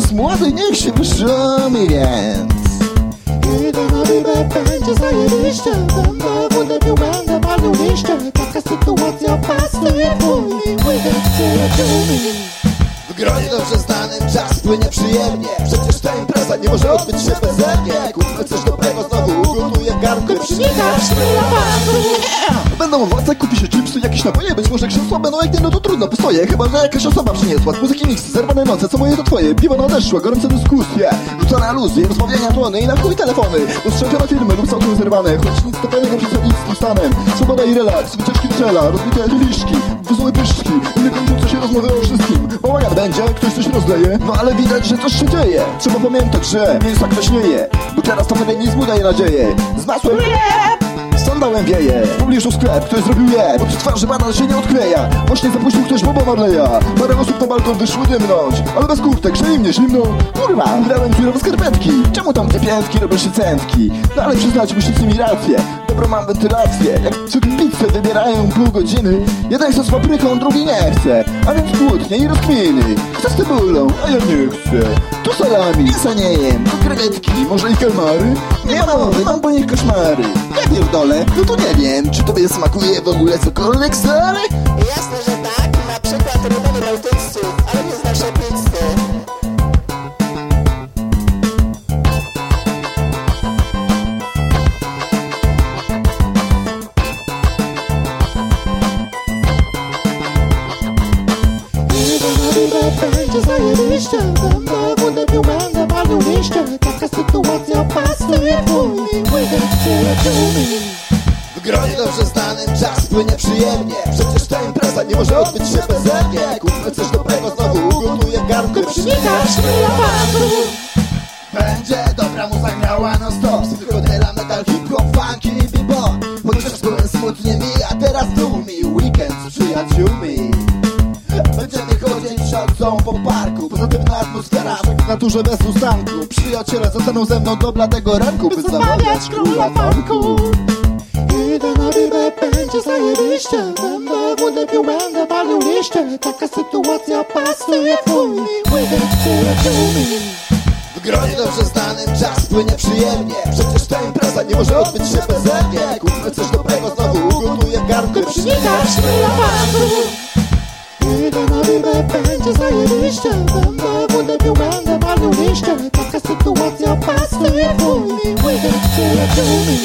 Władzy niech się wyszumi więc. Idę na rybę, będzie zajebiście Będę wódę pił, będę palił liście. Taka sytuacja pasuje weekend przyjaciółmi W gronie dobrze znanym czas płynie przyjemnie. Przecież ta impreza nie może odbyć się beze mnie. Kupmy coś dobrego, znowu ugotuję garnkę Przynika szmila panu Będą owoce, kupi się chipsy, jakieś napoje Być może krzesła będą jak nie, no to trudno, postoję. Chyba, że jakaś osoba przyniosła Z muzyki mix, zerwane noce, co moje to twoje? Piwo nadeszło, gorące dyskusje. Rzucone aluzje, rozmawiania tłony I na chuj telefony. Ustrzępione filmy lub całkiem zerwane Choć nic totalnego przed nic stanem Swoboda i relaks, wycieczki czela Rozbite kieliszki, wesołe pyszczki Nie kończące się rozmowy o wszystkim Bałagan będzie, ktoś coś rozleje. No ale widać, że coś się dzieje. Trzeba pamiętać, że mięsa kwaśnieje Bo teraz to feminizmu daje nadzieję. Z masłem Sandałem wieje, pobliżu sklep, ktoś zrobił je Od twarzy banan się nie odkleja. Właśnie zapuścił ktoś Boba Marleya Parę osób na balkon wyszły dymnąć Ale bez kurtek, że im nie zimno Kurwa, grałem dziurowe skarpetki. Czemu tam te piętki robią się centki? No ale przyznać, musicie mi rację. Dobrą mam wentylację. Jak pizzę wybierają pół godziny Jeden chce z papryką, drugi nie chce. A więc kłótnie i rozkminy. Kto z cebulą, a ja nie chcę. Tu salami, nie jem Tu może i kalmary? Nie ma mowy, mam po nich koszmary Pierdolę, no to nie wiem Czy tobie smakuje w ogóle cokolwiek stary? Jasne, że tak, na przykład rybowy bałtyców, ale nie znoszę pizzy. Będzie zajebiście Będę wódę pił, będę palił liście Taka sytuacja pasuje twój W gronie dobrze znanym czas płynie przyjemnie. Przecież ta impreza nie może odbyć się beze mnie. Kupmy coś dobrego, znowu ugotuję garnkę Przynika szmila panu Będzie dobra muza grała non stop. Z psychodela, metal, hip-hop, funky i bebop. Chociaż byłem smutnie mi, a teraz tu mi Weekend z przyjaciółmi. Będziemy chodzić szalcą po atmosfera, w naturze bez ustanku. Przyjaciele zostaną ze mną do bladego ranku By Zabawiać króla funku Idę na rybę, będzie zajebiście. Będę wódę pił, będę palił liście. Taka sytuacja pasuje twój weekend przyjaciółmi W gronie dobrze znanym czas płynie przyjemnie. Przecież ta impreza nie może odbyć się beze mnie. Kupmy coś dobrego, znowu ugotuję garnkę Przynika szmila panu Idę na rybę, będzie zajebiście. Będę wódę pił, będę palił liście Taka sytuacja pasuje twój weekend przyjaciółmi